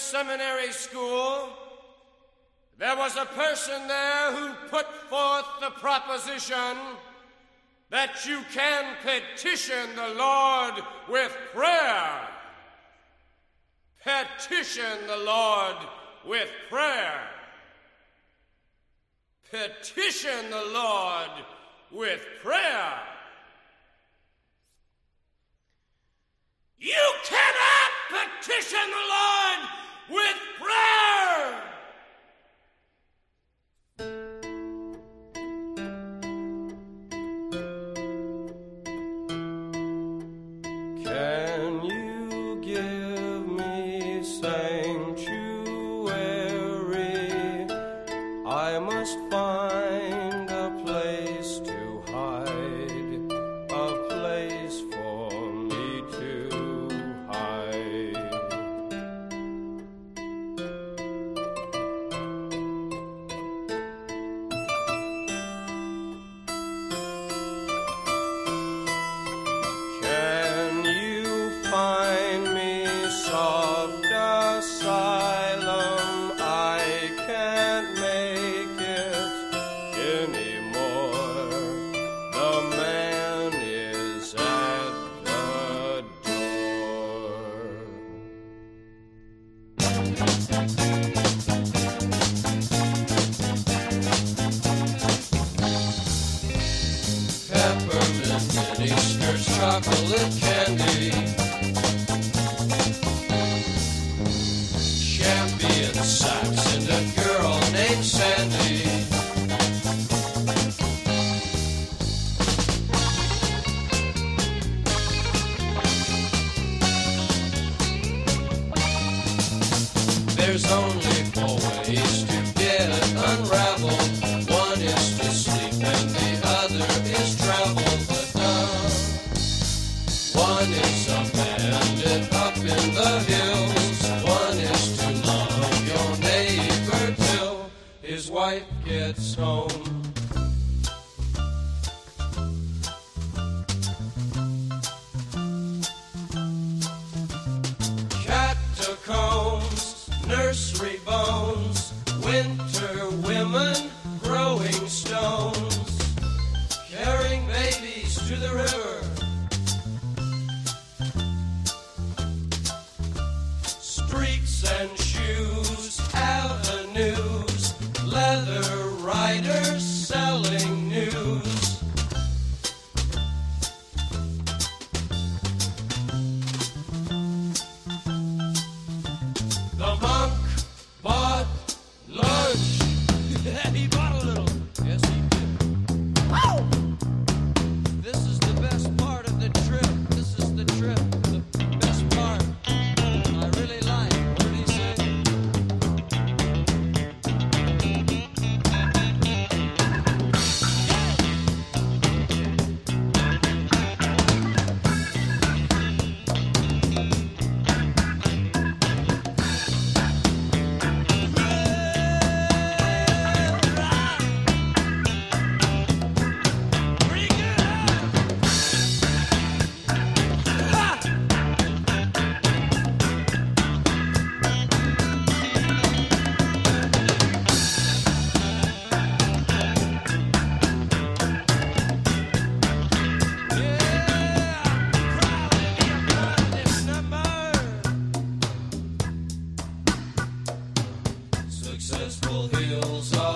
Seminary School, there was a person there who put forth the proposition that you can petition the Lord with prayer. Petition the Lord with prayer. Petition the Lord with prayer. You cannot petition the Lord with prayer. Can you give me sanctuary? I must find chocolate candy. Champion socks and a girl named Sandy. There's only One is a Just pull hills up.